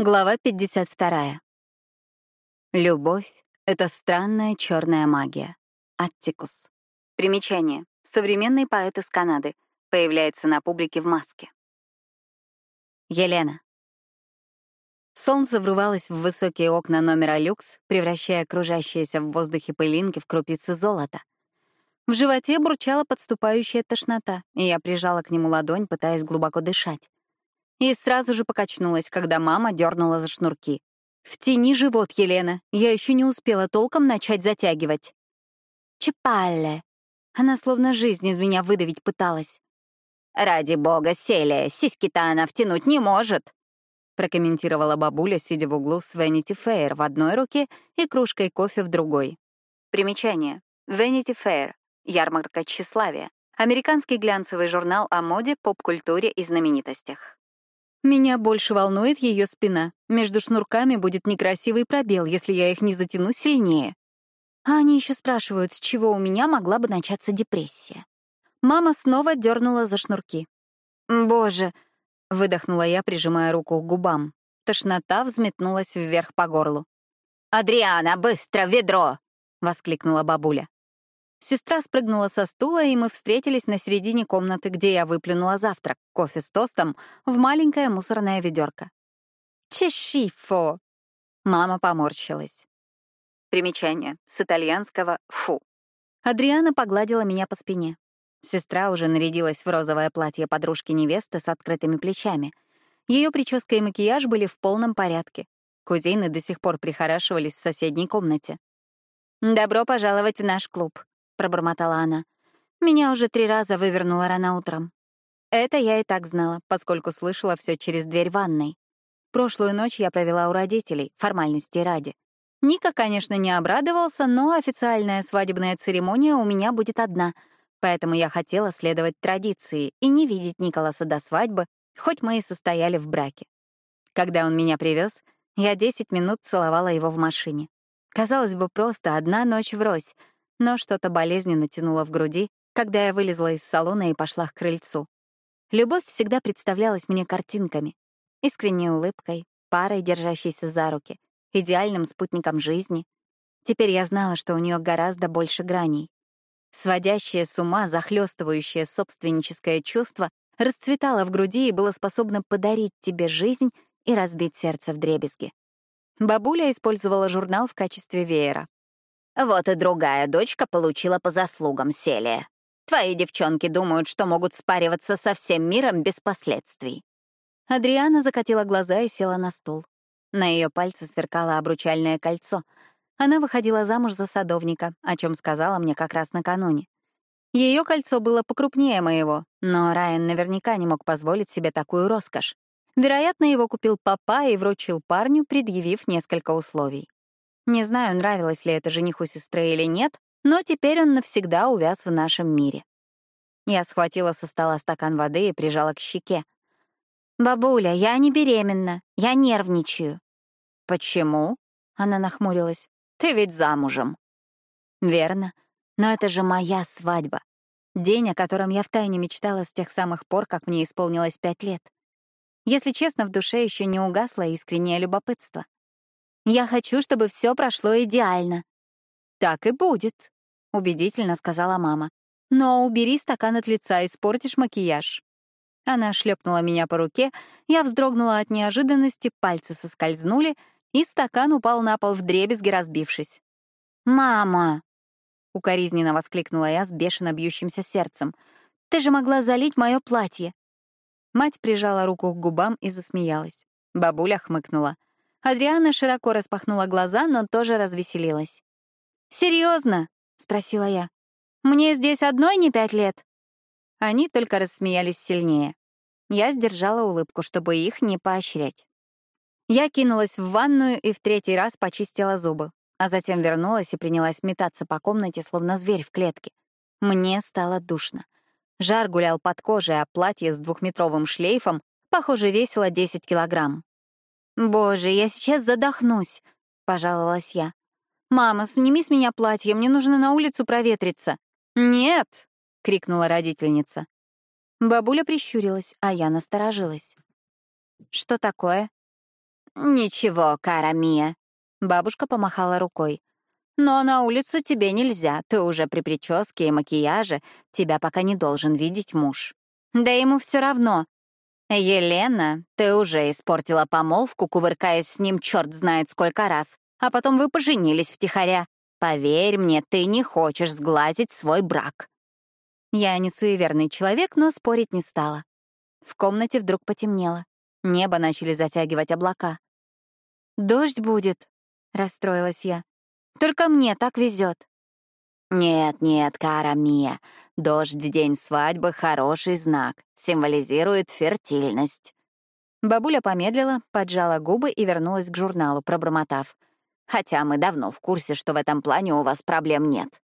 Глава 52. Любовь — это странная черная магия. Аттикус. Примечание. Современный поэт из Канады. Появляется на публике в маске. Елена. Солнце врывалось в высокие окна номера люкс, превращая кружащиеся в воздухе пылинки в крупицы золота. В животе бурчала подступающая тошнота, и я прижала к нему ладонь, пытаясь глубоко дышать и сразу же покачнулась, когда мама дернула за шнурки. В тени живот, Елена. Я еще не успела толком начать затягивать. Чепалле. Она словно жизнь из меня выдавить пыталась. «Ради бога, Селия, сиськи-то она втянуть не может», прокомментировала бабуля, сидя в углу с Vanity Fair в одной руке и кружкой кофе в другой. Примечание. Vanity Fair — ярмарка тщеславия. Американский глянцевый журнал о моде, поп-культуре и знаменитостях. Меня больше волнует ее спина. Между шнурками будет некрасивый пробел, если я их не затяну сильнее. А они еще спрашивают, с чего у меня могла бы начаться депрессия. Мама снова дернула за шнурки. «Боже!» — выдохнула я, прижимая руку к губам. Тошнота взметнулась вверх по горлу. «Адриана, быстро, ведро!» — воскликнула бабуля. Сестра спрыгнула со стула, и мы встретились на середине комнаты, где я выплюнула завтрак, кофе с тостом, в маленькое мусорное ведерко. «Чешифо!» Мама поморщилась. Примечание. С итальянского «фу». Адриана погладила меня по спине. Сестра уже нарядилась в розовое платье подружки-невесты с открытыми плечами. Ее прическа и макияж были в полном порядке. Кузины до сих пор прихорашивались в соседней комнате. «Добро пожаловать в наш клуб», пробормотала она. Меня уже три раза вывернуло рано утром. Это я и так знала, поскольку слышала все через дверь ванной. Прошлую ночь я провела у родителей, формальности ради. Ника, конечно, не обрадовался, но официальная свадебная церемония у меня будет одна, поэтому я хотела следовать традиции и не видеть Николаса до свадьбы, хоть мы и состояли в браке. Когда он меня привез, я 10 минут целовала его в машине. Казалось бы, просто одна ночь врозь, но что-то болезненно тянуло в груди, когда я вылезла из салона и пошла к крыльцу. Любовь всегда представлялась мне картинками, искренней улыбкой, парой, держащейся за руки, идеальным спутником жизни. Теперь я знала, что у нее гораздо больше граней. Сводящее с ума, захлестывающее собственническое чувство расцветало в груди и было способно подарить тебе жизнь и разбить сердце в дребезги. Бабуля использовала журнал в качестве веера. Вот и другая дочка получила по заслугам Селия. Твои девчонки думают, что могут спариваться со всем миром без последствий». Адриана закатила глаза и села на стул. На ее пальце сверкало обручальное кольцо. Она выходила замуж за садовника, о чем сказала мне как раз накануне. Ее кольцо было покрупнее моего, но Райан наверняка не мог позволить себе такую роскошь. Вероятно, его купил папа и вручил парню, предъявив несколько условий. Не знаю, нравилось ли это жениху сестры или нет, но теперь он навсегда увяз в нашем мире. Я схватила со стола стакан воды и прижала к щеке. «Бабуля, я не беременна, я нервничаю». «Почему?» — она нахмурилась. «Ты ведь замужем». «Верно, но это же моя свадьба. День, о котором я втайне мечтала с тех самых пор, как мне исполнилось пять лет. Если честно, в душе еще не угасло искреннее любопытство. Я хочу, чтобы все прошло идеально. Так и будет, убедительно сказала мама. Но убери стакан от лица, испортишь макияж. Она шлепнула меня по руке, я вздрогнула от неожиданности, пальцы соскользнули, и стакан упал на пол вдребезги, разбившись. «Мама!» — укоризненно воскликнула я с бешено бьющимся сердцем. «Ты же могла залить мое платье!» Мать прижала руку к губам и засмеялась. Бабуля хмыкнула. Адриана широко распахнула глаза, но тоже развеселилась. «Серьезно?» — спросила я. «Мне здесь одной не пять лет?» Они только рассмеялись сильнее. Я сдержала улыбку, чтобы их не поощрять. Я кинулась в ванную и в третий раз почистила зубы, а затем вернулась и принялась метаться по комнате, словно зверь в клетке. Мне стало душно. Жар гулял под кожей, а платье с двухметровым шлейфом, похоже, весило 10 килограмм. «Боже, я сейчас задохнусь», — пожаловалась я. «Мама, сними с меня платье, мне нужно на улицу проветриться». «Нет!» — крикнула родительница. Бабуля прищурилась, а я насторожилась. «Что такое?» «Ничего, Кара Мия», — бабушка помахала рукой. «Но на улицу тебе нельзя, ты уже при прическе и макияже, тебя пока не должен видеть муж. Да ему все равно. Елена, ты уже испортила помолвку, кувыркаясь с ним черт знает сколько раз, а потом вы поженились втихаря. Поверь мне, ты не хочешь сглазить свой брак». Я не суеверный человек, но спорить не стала. В комнате вдруг потемнело. Небо начали затягивать облака. «Дождь будет», — расстроилась я. «Только мне так везет». «Нет, нет, Кара Мия, дождь в день свадьбы — хороший знак, символизирует фертильность». Бабуля помедлила, поджала губы и вернулась к журналу, пробормотав. «Хотя мы давно в курсе, что в этом плане у вас проблем нет».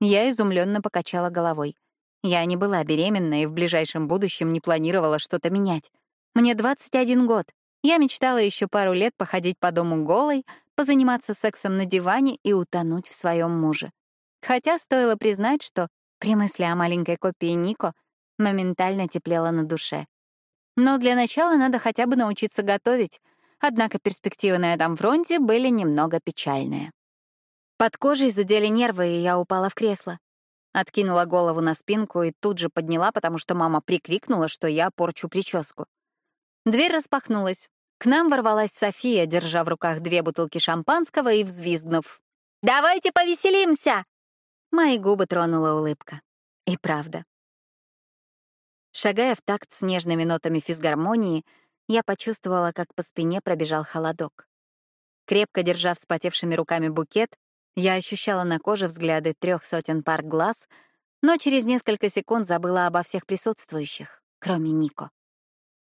Я изумленно покачала головой. Я не была беременна и в ближайшем будущем не планировала что-то менять. Мне 21 год, я мечтала еще пару лет походить по дому голой, позаниматься сексом на диване и утонуть в своем муже. Хотя стоило признать, что при мысли о маленькой копии Нико моментально теплело на душе. Но для начала надо хотя бы научиться готовить, однако перспективы на этом фронте были немного печальные. Под кожей зудели нервы, и я упала в кресло. Откинула голову на спинку и тут же подняла, потому что мама прикрикнула, что я порчу прическу. Дверь распахнулась. К нам ворвалась София, держа в руках две бутылки шампанского и взвизгнув. «Давайте повеселимся!» Мои губы тронула улыбка. И правда. Шагая в такт с нежными нотами физгармонии, я почувствовала, как по спине пробежал холодок. Крепко держа вспотевшими руками букет, я ощущала на коже взгляды трех сотен пар глаз, но через несколько секунд забыла обо всех присутствующих, кроме Нико.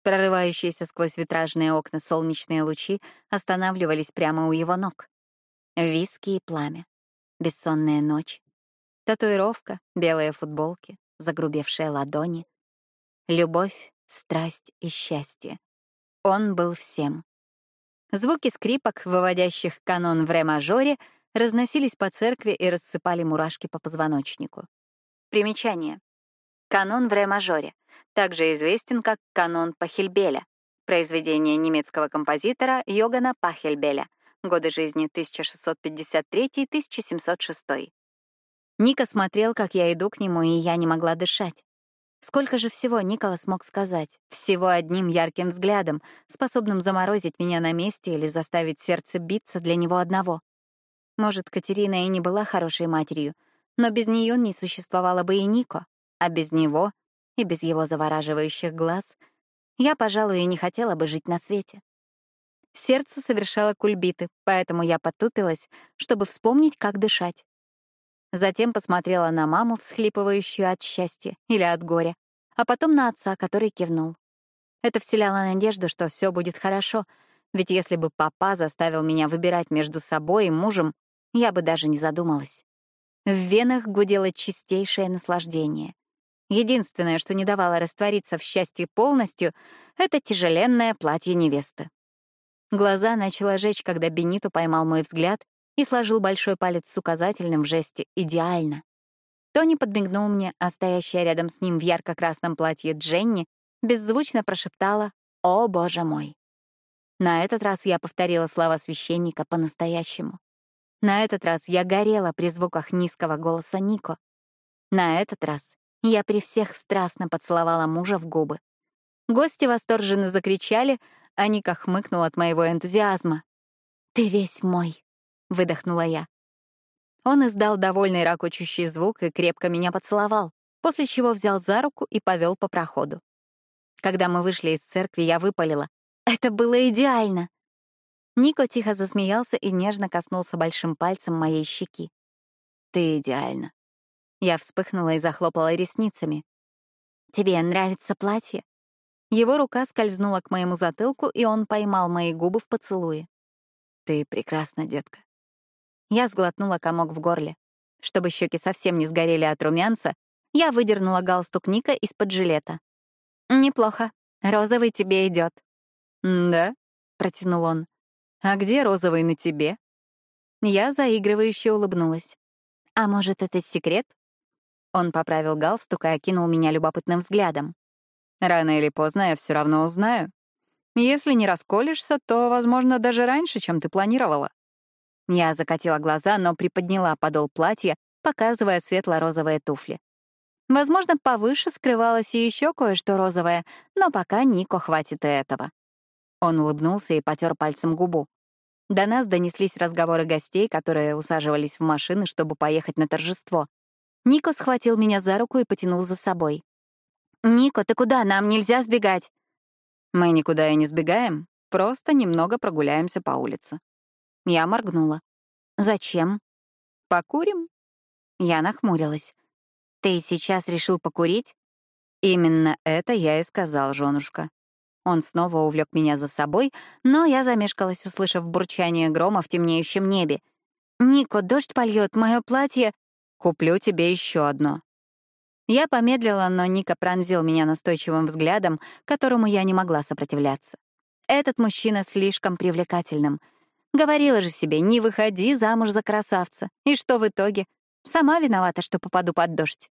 Прорывающиеся сквозь витражные окна солнечные лучи останавливались прямо у его ног. Виски и пламя. Бессонная ночь. Татуировка, белые футболки, загрубевшие ладони. Любовь, страсть и счастье. Он был всем. Звуки скрипок, выводящих канон в ре-мажоре, разносились по церкви и рассыпали мурашки по позвоночнику. Примечание. Канон в ре-мажоре — также известен как канон Пахельбеля, произведение немецкого композитора Йогана Пахельбеля, годы жизни 1653-1706. Ника смотрел, как я иду к нему, и я не могла дышать. Сколько же всего Никола смог сказать? Всего одним ярким взглядом, способным заморозить меня на месте или заставить сердце биться для него одного. Может, Катерина и не была хорошей матерью, но без нее не существовало бы и Нико, а без него и без его завораживающих глаз я, пожалуй, и не хотела бы жить на свете. Сердце совершало кульбиты, поэтому я потупилась, чтобы вспомнить, как дышать. Затем посмотрела на маму, всхлипывающую от счастья или от горя, а потом на отца, который кивнул. Это вселяло надежду, что все будет хорошо, ведь если бы папа заставил меня выбирать между собой и мужем, я бы даже не задумалась. В венах гудело чистейшее наслаждение. Единственное, что не давало раствориться в счастье полностью, — это тяжеленное платье невесты. Глаза начало жечь, когда Бенито поймал мой взгляд и сложил большой палец с указательным в жесте «идеально». Тони подмигнул мне, а стоящая рядом с ним в ярко-красном платье Дженни беззвучно прошептала «О, боже мой!». На этот раз я повторила слова священника по-настоящему. На этот раз я горела при звуках низкого голоса Нико. На этот раз я при всех страстно поцеловала мужа в губы. Гости восторженно закричали, а Ника хмыкнул от моего энтузиазма. «Ты весь мой», — выдохнула я. Он издал довольный ракочущий звук и крепко меня поцеловал, после чего взял за руку и повел по проходу. Когда мы вышли из церкви, я выпалила. «Это было идеально!» Нико тихо засмеялся и нежно коснулся большим пальцем моей щеки. «Ты идеально», я вспыхнула и захлопала ресницами. «Тебе нравится платье?» Его рука скользнула к моему затылку, и он поймал мои губы в поцелуе. «Ты прекрасна, детка». Я сглотнула комок в горле. Чтобы щеки совсем не сгорели от румянца, я выдернула галстук Ника из-под жилета. «Неплохо. Розовый тебе идет. «Да?» — протянул он. «А где розовый на тебе?» Я заигрывающе улыбнулась. «А может, это секрет?» Он поправил галстук и окинул меня любопытным взглядом. «Рано или поздно я все равно узнаю». Если не расколешься, то, возможно, даже раньше, чем ты планировала. Я закатила глаза, но приподняла подол платья, показывая светло-розовые туфли. Возможно, повыше скрывалось еще кое-что розовое, но пока Нико хватит и этого. Он улыбнулся и потер пальцем губу. До нас донеслись разговоры гостей, которые усаживались в машины, чтобы поехать на торжество. Нико схватил меня за руку и потянул за собой. «Нико, ты куда? Нам нельзя сбегать!» «Мы никуда и не сбегаем, просто немного прогуляемся по улице». Я моргнула. «Зачем?» «Покурим?» Я нахмурилась. «Ты сейчас решил покурить?» «Именно это я и сказал, женушка». Он снова увлек меня за собой, но я замешкалась, услышав бурчание грома в темнеющем небе. «Нико, дождь польет, мое платье...» «Куплю тебе еще одно». Я помедлила, но Ника пронзил меня настойчивым взглядом, которому я не могла сопротивляться. Этот мужчина слишком привлекательным. Говорила же себе, не выходи замуж за красавца. И что в итоге? Сама виновата, что попаду под дождь.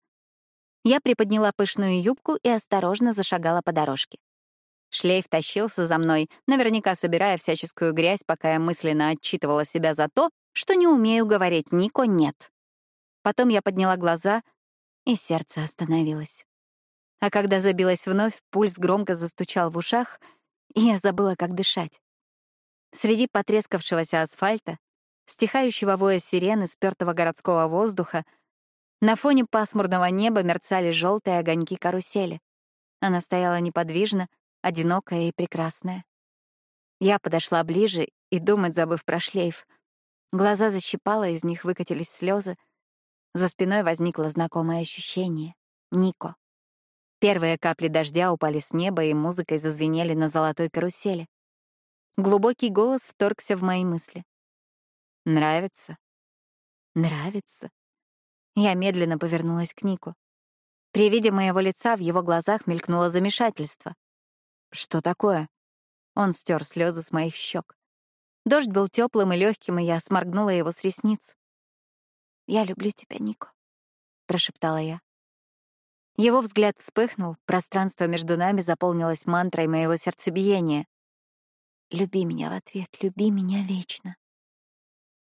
Я приподняла пышную юбку и осторожно зашагала по дорожке. Шлейф тащился за мной, наверняка собирая всяческую грязь, пока я мысленно отчитывала себя за то, что не умею говорить Нико «нет». Потом я подняла глаза, и сердце остановилось. А когда забилось вновь, пульс громко застучал в ушах, и я забыла, как дышать. Среди потрескавшегося асфальта, стихающего воя сирены, спёртого городского воздуха, на фоне пасмурного неба мерцали желтые огоньки карусели. Она стояла неподвижно, одинокая и прекрасная. Я подошла ближе и, думать забыв про шлейф, глаза защипала, из них выкатились слезы. За спиной возникло знакомое ощущение — Нико. Первые капли дождя упали с неба и музыкой зазвенели на золотой карусели. Глубокий голос вторгся в мои мысли. «Нравится?» «Нравится?» Я медленно повернулась к Нику. При виде моего лица в его глазах мелькнуло замешательство. «Что такое?» Он стер слезы с моих щек. Дождь был теплым и легким, и я сморгнула его с ресниц. «Я люблю тебя, Нико», — прошептала я. Его взгляд вспыхнул, пространство между нами заполнилось мантрой моего сердцебиения. «Люби меня в ответ, люби меня вечно».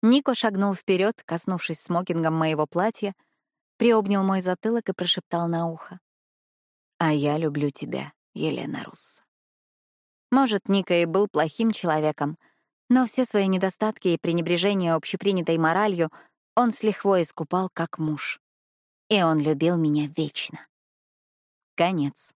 Нико шагнул вперед, коснувшись смокингом моего платья, приобнял мой затылок и прошептал на ухо. «А я люблю тебя, Елена Русса». Может, Ника и был плохим человеком, но все свои недостатки и пренебрежение общепринятой моралью он с лихвой искупал как муж. И он любил меня вечно. Конец.